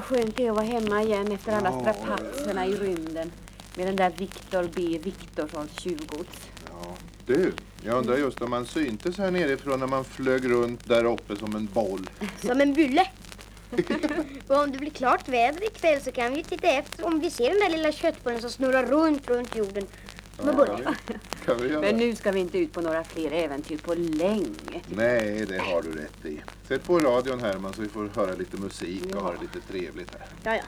skönt det är att vara hemma igen efter alla Ja. strapatserna i rymden. Med den där Viktor B. Viktorssons tjuvgods. Ja. Du, jag undrar just om man syntes här nerifrån när man flög runt där uppe som en boll. Som en bulle. och om det blir klart väder ikväll så kan vi titta efter om vi ser den där lilla köttbullen som snurrar runt, runt jorden. Som en bulle. Kan vi göra? Men nu ska vi inte ut på några fler äventyr på länge. Nej, det har du rätt i. Sätt på radion Herman så vi får höra lite musik och ha det lite trevligt här. Ja, ja.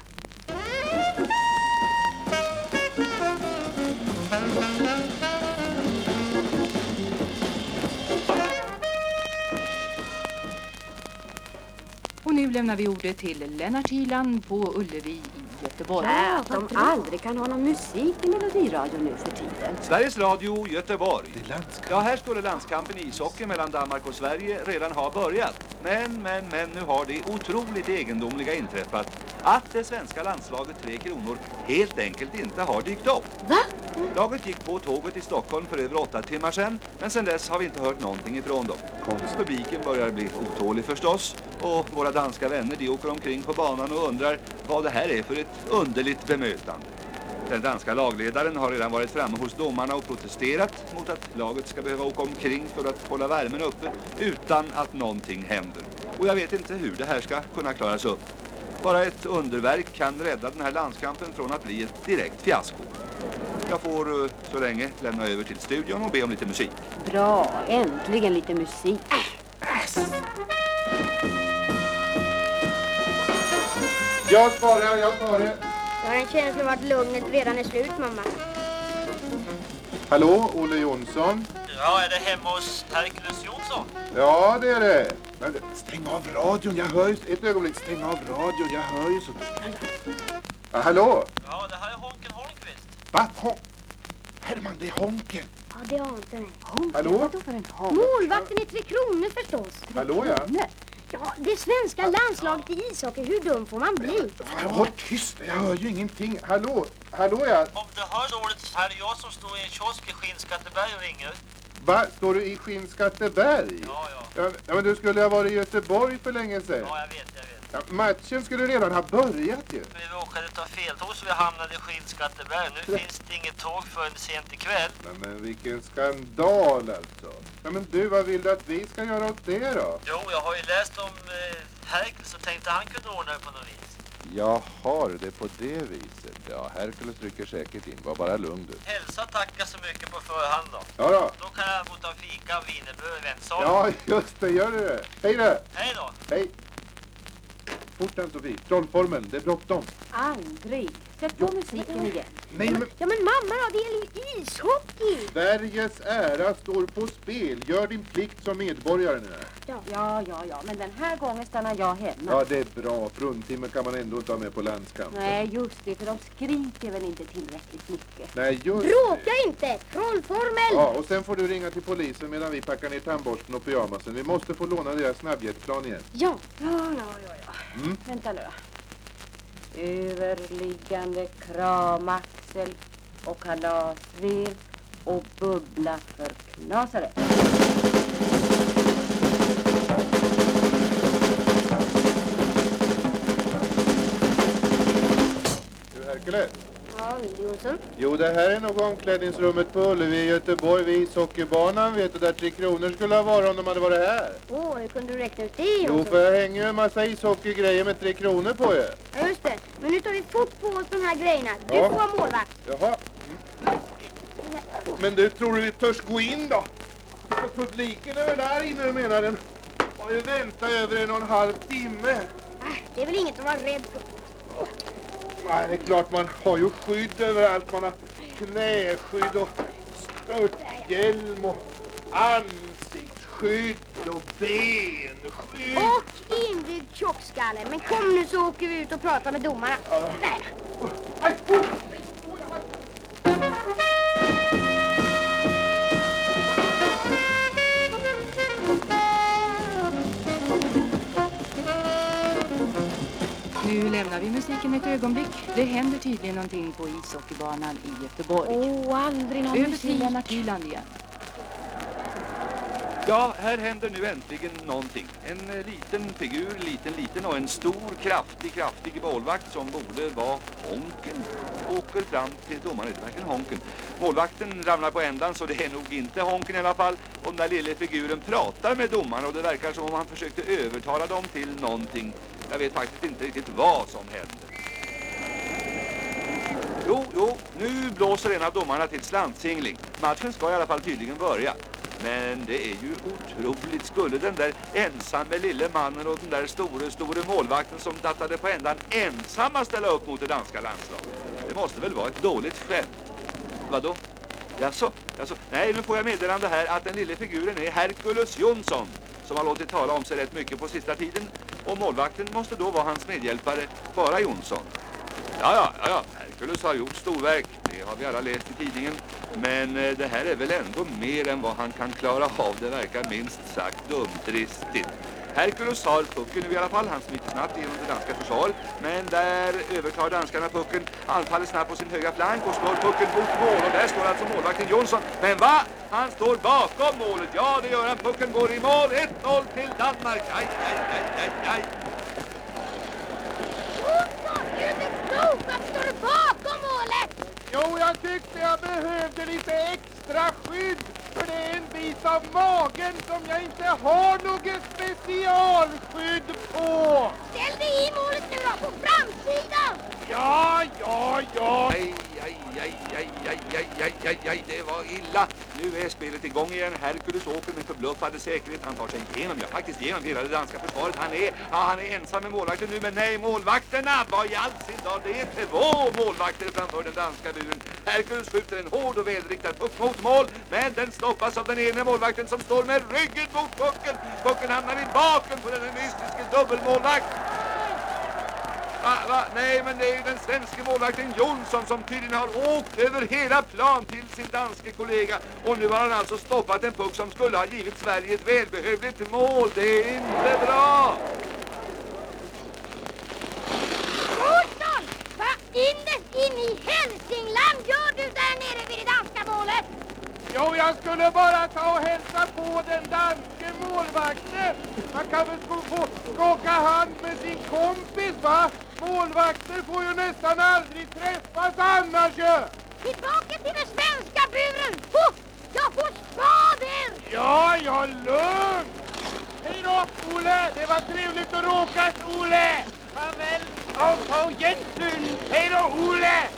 Och nu lämnar vi ordet till Lennart Hyland på Ullevi Göteborg. Ja, att de aldrig kan ha någon musik i Melodiradion nu för tiden. Sveriges Radio Göteborg. Det är landskamp. Ja, här skulle landskampen i ishockey mellan Danmark och Sverige redan ha börjat. Men, men, men nu har det otroligt egendomliga inträffat att det svenska landslaget Tre Kronor helt enkelt inte har dykt upp. Va? Laget gick på tåget i Stockholm för över åtta timmar sedan, men sedan dess har vi inte hört någonting ifrån dem. Publiken börjar bli otålig förstås och våra danska vänner de åker omkring på banan och undrar vad det här är för ett underligt bemötande. Den danska lagledaren har redan varit framme hos domarna och protesterat mot att laget ska behöva åka omkring för att hålla värmen uppe utan att någonting händer. Och jag vet inte hur det här ska kunna klaras upp. Bara ett underverk kan rädda den här landskampen från att bli ett direkt fiasko. Jag får eh, så länge lämna över till studion och be om lite musik. Bra, äntligen lite musik. Jag svarar, jag svarar. Jag har en känsla av att lugnet redan är slut, mamma. Hallå, Olle Jonsson? Ja, är det hemma hos Herkules Jonsson? Ja, det är det. Men stäng av radion, jag hör ju... Ett ögonblick, stäng av radion, jag hör ju så... Ja, hallå? Ja, det här är Honken Holmqvist. Va? Hon... Herman, det är Honken. Ja, det ante mig. Hallå? Vadå för en honk? Målvakten i Tre Kronor förstås. Hallå, ja? Nej. Ja, det svenska landslaget i ishockey, hur dum får man bli? Håll tyst, jag hör ju ingenting. Hallå? Hallå, ja? Om du hör dåligt så är det jag som står i en kiosk i Skinnskatteberg och ringer. Va? Står du i Skinnskatteberg? Ja, ja. Ja, ja, men du skulle ha varit i Göteborg för länge sedan. Ja, jag vet, jag vet. Ja, matchen skulle redan ha börjat ju. Vi råkade ta fel tåg så vi hamnade i Skinnskatteberg. Nu finns det inget tåg förrän sent ikväll. Ja, men vilken skandal alltså. Ja, men du, vad vill du att vi ska göra åt det då? Jo, jag har ju läst om eh, Herkules och tänkte han kunde ordna det på något vis. Jag har det på det viset. Ja, Herkules rycker säkert in. Var bara lugn du. Hälsa tacka så mycket på förhand då. Ja då. Då kan jag gå ta fika och wienerbröd i väntsalen. Ja, just det. Gör du det? Hej då. Hej då! Hej. Fort Ann-Sofie. Trollformeln. Det är bråttom. Aldrig. Sätt på musiken igen. Nej, men Ja, men mamma då, det gäller ju ishockey. Sveriges ära står på spel. Gör din plikt som medborgare nu. Ja, ja, ja, men den här gången stannar jag hemma. Ja, det är bra. Fruntimmer kan man ändå inte ha med på landskampen. Nej, just det, för de skriker väl inte tillräckligt mycket. Nej, just Bråka det. inte! Trollformel! Ja, och sen får du ringa till polisen medan vi packar ner tandborsten och pyjamasen. Vi måste få låna deras snabbjetplan igen. Ja. Ja, ja, ja, ja. Mm. Vänta nu då. Överliggande kramaxel och kalasvev och bubbla för knasare. Du Herkules. Ja, Jonsson. Jo, det här är nog omklädningsrummet på Ullevi i Göteborg vid ishockeybanan vet du, där Tre Kronor skulle ha varit om de hade varit här. Åh, hur kunde du räkna ut det, Jo, för jag hänger ju en massa ishockeygrejer med Tre Kronor på ju. Ja, just det. Men nu tar vi fort på oss de här grejerna. Du Ja. får vara målvakt. Jaha. Men du, tror du vi törs gå in då? För publiken är väl där inne menar den. Har ju väntat över en och en halv timme. Äh, det är väl inget att vara rädd för. Nej, det är klart man har ju skydd överallt. Man har knäskydd och störthjälm och ansiktsskydd och benskydd. Och inbyggd tjockskalle. Men kom nu så åker vi ut och pratar med domarna. Där. Aj, oh. Lämnar vi musiken ett ögonblick. Det händer tydligen någonting på ishockeybanan i Göteborg. Åh, aldrig någon Över musik. till Lennart igen. Ja, här händer nu äntligen någonting. En eh, liten figur, liten, liten och en stor, kraftig, kraftig målvakt som borde vara Honken. Åker fram till domaren, det är verkligen Honken. Målvakten ramlar på ändan så det är nog inte Honken i alla fall. Och den där lilla figuren pratar med domaren och det verkar som om han försökte övertala dem till någonting. Jag vet faktiskt inte riktigt vad som hände. Jo, jo, nu blåser en av domarna till slantsingling. Matchen ska i alla fall tydligen börja. Men det är ju otroligt. Skulle den där ensamme lille mannen och den där store, store målvakten som dattade på ändan ensamma ställa upp mot det danska landslaget? Det måste väl vara ett dåligt skämt? Vadå? Jaså? Jaså? Nej, nu får jag meddelande här att den lille figuren är Herkules Jonsson som har låtit tala om sig rätt mycket på sista tiden. Och målvakten måste då vara hans medhjälpare, bara Jonsson. Ja, ja, ja, Hercules Herkules har gjort storverk. Det har vi alla läst i tidningen. Men eh, det här är väl ändå mer än vad han kan klara av. Det verkar minst sagt dumtristigt. Herkules har pucken nu i alla fall. Han smiter snabbt genom det danska försvaret. Men där övertar danskarna pucken. Anfaller snabbt på sin höga flank och slår pucken mot mål. Och där står alltså målvakten Jonsson. Men va? Han står bakom målet. Ja, det gör han. Pucken går i mål. 1-0 till Danmark. Aj, aj, aj, aj, aj. Jo, jag tyckte jag behövde lite extra skydd. För det är en bit av magen som jag inte har något specialskydd på. Ställ dig i målet nu då, på framsidan! Ja, ja, ja. Aj, aj, aj, aj, aj, aj, aj, aj, aj, det var illa. Nu är spelet igång igen. Herkules åker med förbluffande säkerhet. Han tar sig igenom, ja faktiskt igenom hela det danska försvaret. Han är, ja, han är ensam med målvakten nu, men nej, målvakterna! Vad i all sin dag, det är två målvakter framför den danska buren. Herkules skjuter en hård och välriktad puck mot mål, men den stoppas av den ene målvakten som står med ryggen mot pucken. Pucken hamnar i baken på den mystiske dubbelmålvakt. Va, va? Nej, men det är ju den svenska målvakten Jonsson som tydligen har åkt över hela plan till sin danske kollega. Och nu har han alltså stoppat en puck som skulle ha givit Sverige ett välbehövligt mål. Det är inte bra! Olsson! Vad innerst in i Hälsingland gör du där nere vid det danska målet? Jo, jag skulle bara ta och hälsa på den danske målvakten. Man kan väl få skaka hand med sin kompis, va? Målvakter får ju nästan aldrig träffas annars ju. Tillbaka till den svenska buren! Oh, jag får spaden! Ja, ja, lugn. Hej då, Ole. Det var trevligt att råkas, Ole. Farväl. Auf Jensson. Hej då. Ole,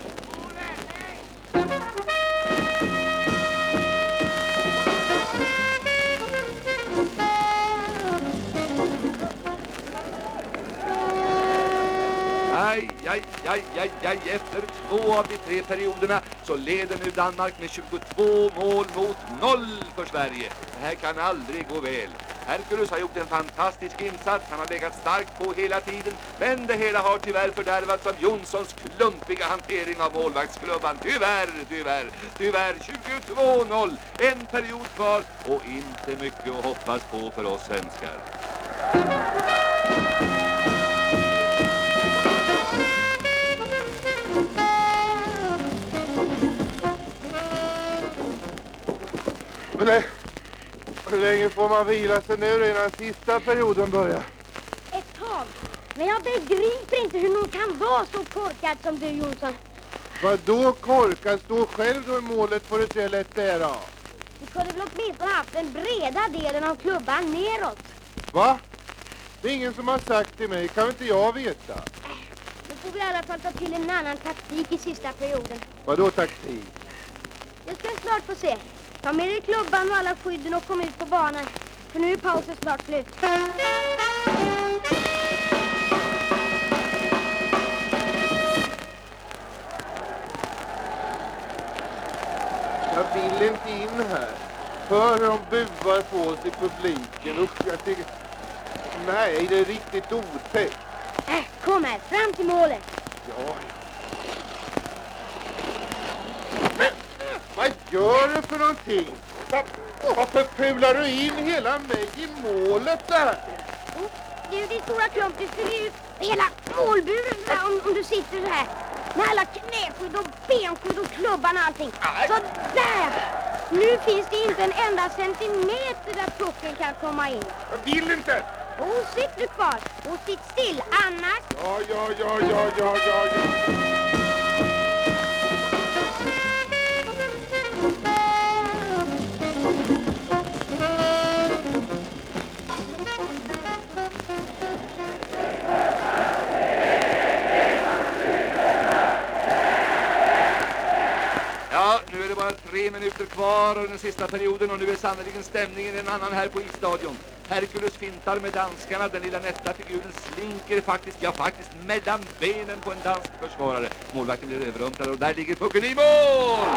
Aj, aj, aj, aj, aj. Efter två av de tre perioderna så leder nu Danmark med 22 mål mot noll för Sverige. Det här kan aldrig gå väl. Herkules har gjort en fantastisk insats. Han har legat starkt på hela tiden. Men det hela har tyvärr fördärvats av Jonssons klumpiga hantering av målvaktsklubban. Tyvärr, tyvärr, tyvärr. 22-0. En period kvar och inte mycket att hoppas på för oss svenskar. Men nej, hur länge får man vila sig nu innan sista perioden börjar? Ett tag. Men jag begriper inte hur någon kan vara så korkad som du, Jonsson. Vad då korkad? Stå själv då i målet får du se lätt det är då. Du kunde väl åtminstone haft den breda delen av klubban neråt. Va? Det är ingen som har sagt till mig. Kan inte jag veta? Nu får vi i alla fall ta till en annan taktik i sista perioden. Vad då taktik? Det ska snart få se. Ta med dig klubban och alla skydden och kom ut på banan. För nu är pausen snart slut. Jag vill inte in här. Hör hur de buar på oss i publiken. Usch, jag tycker... Nej, det är riktigt otäckt. Äh, kom här, fram till målet. Ja, Men vad gör du för någonting? Va- Varför pular du in hela mig i målet där? Oh, du, din stora klump, du fyller ut hela målburen där om, om du sitter så här. Med alla knäskydd och benskydd och klubban och allting. Så där! Nu finns det inte en enda centimeter där pucken kan komma in. Jag vill inte! Och sitt nu kvar och sitt still, annars... Ja, ja, ja, ja, ja, ja, ja. Ja, nu är det bara tre minuter kvar av den sista perioden och nu är sannoliken stämningen en annan här på isstadion. Herkules fintar med danskarna, den lilla nätta figuren slinker faktiskt, ja faktiskt mellan benen på en dansk försvarare. Målvakten blir överrumplad och där ligger pucken i mål!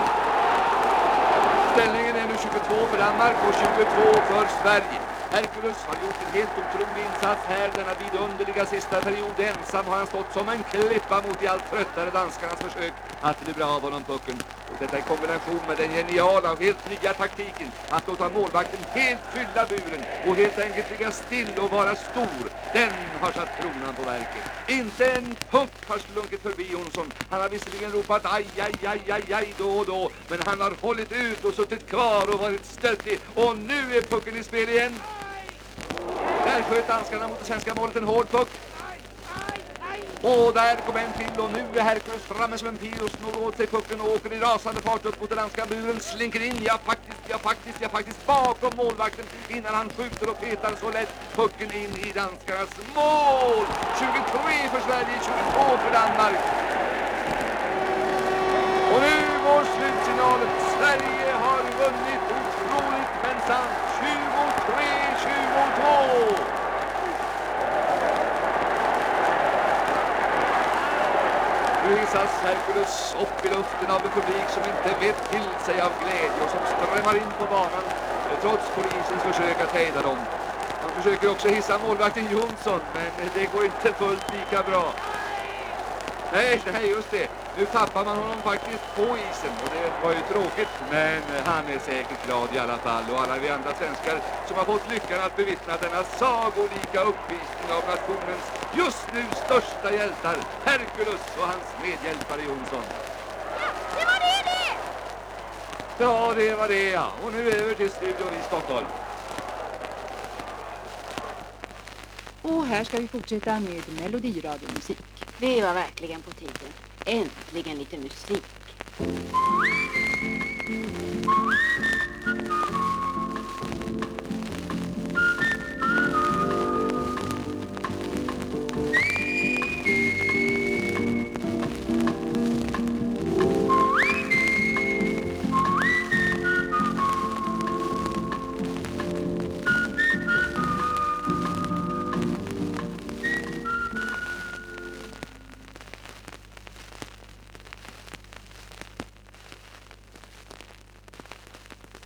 Ställningen är nu 22 för Danmark och 22 för Sverige. Hercules har gjort en helt otrolig insats här denna vidunderliga sista period. Ensam har han stått som en klippa mot de allt tröttare danskarnas försök att lura av honom pucken. Och detta i kombination med den geniala och helt nya taktiken att låta målvakten helt fylla buren och helt enkelt ligga still och vara stor. Den har satt kronan på verket. Inte en puck har slunkit förbi Jonsson. Han har visserligen ropat aj, aj, aj, aj, aj då och då. Men han har hållit ut och suttit kvar och varit stöttig. Och nu är pucken i spel igen. Där sköt danskarna mot det svenska målet en hård puck. Och där kom en till och nu är Herkules framme som en pil och snor åt sig pucken och åker i rasande fart upp mot den danska buren. Slinker in, ja faktiskt, ja faktiskt, ja faktiskt bakom målvakten innan han skjuter och petar så lätt pucken in i danskarnas mål. 23 för Sverige, 22 för Danmark. Och nu går slutsignalen. Sverige har vunnit otroligt men sant. 23-22. Nu hissas Herkules upp i luften av en publik som inte vet till sig av glädje och som strömmar in på banan eh, trots polisens försök att hejda dem. Han försöker också hissa målvakten Jonsson men eh, det går inte fullt lika bra. Nej, nej just det. Nu tappar man honom faktiskt på isen och det var ju tråkigt men eh, han är säkert glad i alla fall och alla vi andra svenskar som har fått lyckan att bevittna denna sagolika uppvisning av nationens just nu största hjältar Herkules och hans medhjälpare Jonsson. Det var det det! Ja, det var det ja. Och nu över till studion i Stockholm. Och här ska vi fortsätta med melodiradiomusik. Det var verkligen på tiden. Äntligen lite musik.